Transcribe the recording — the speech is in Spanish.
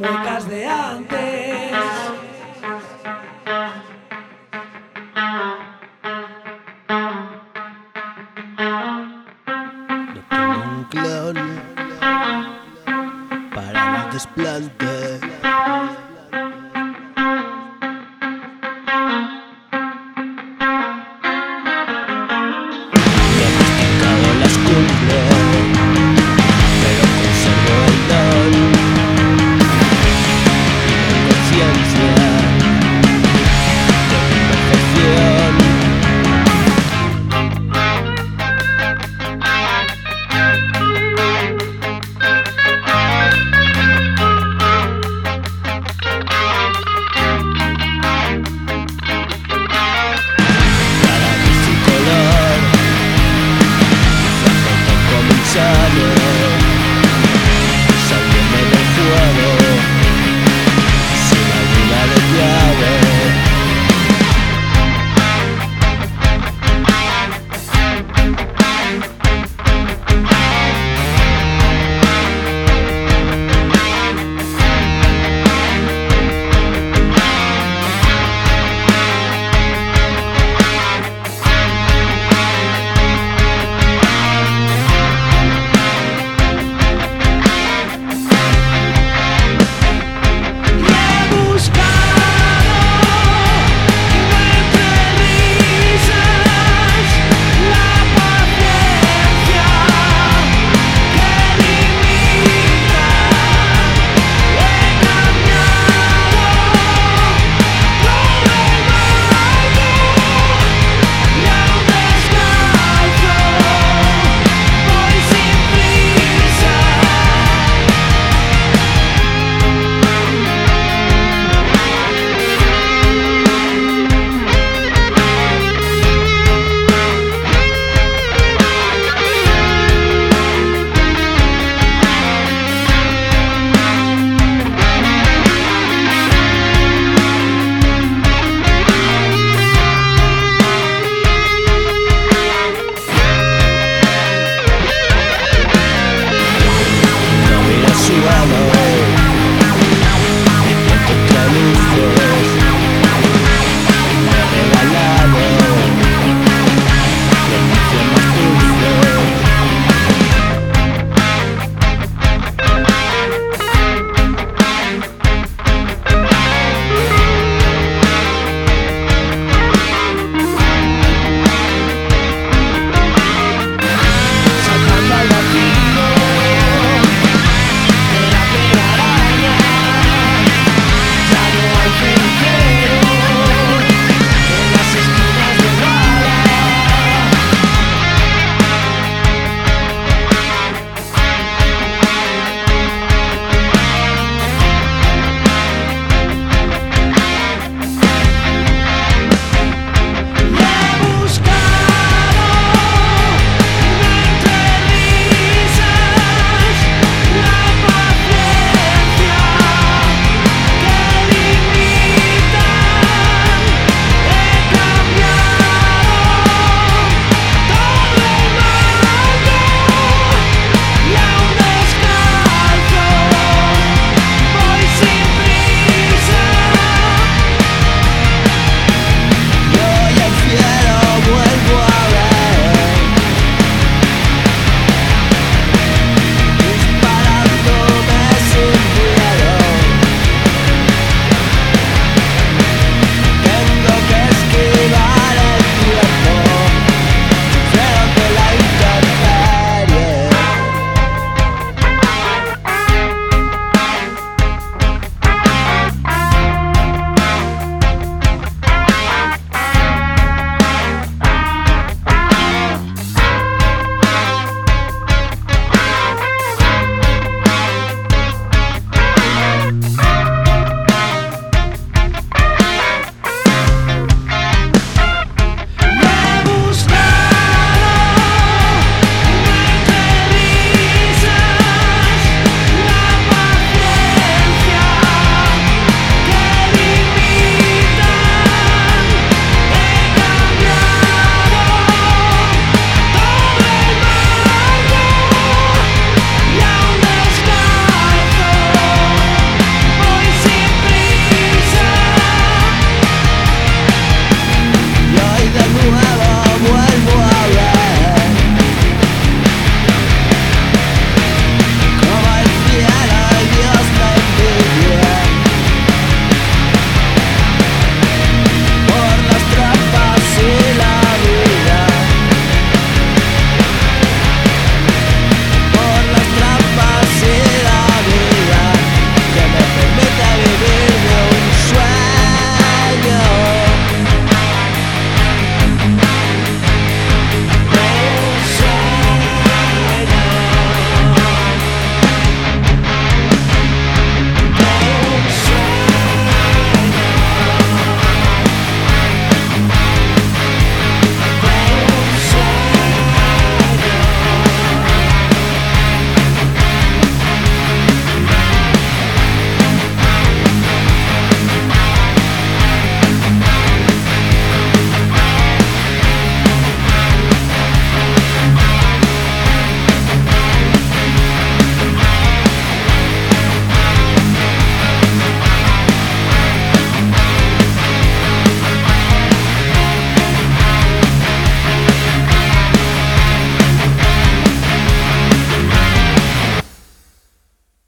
muecas de antes. No tengo un clon para los desplantes.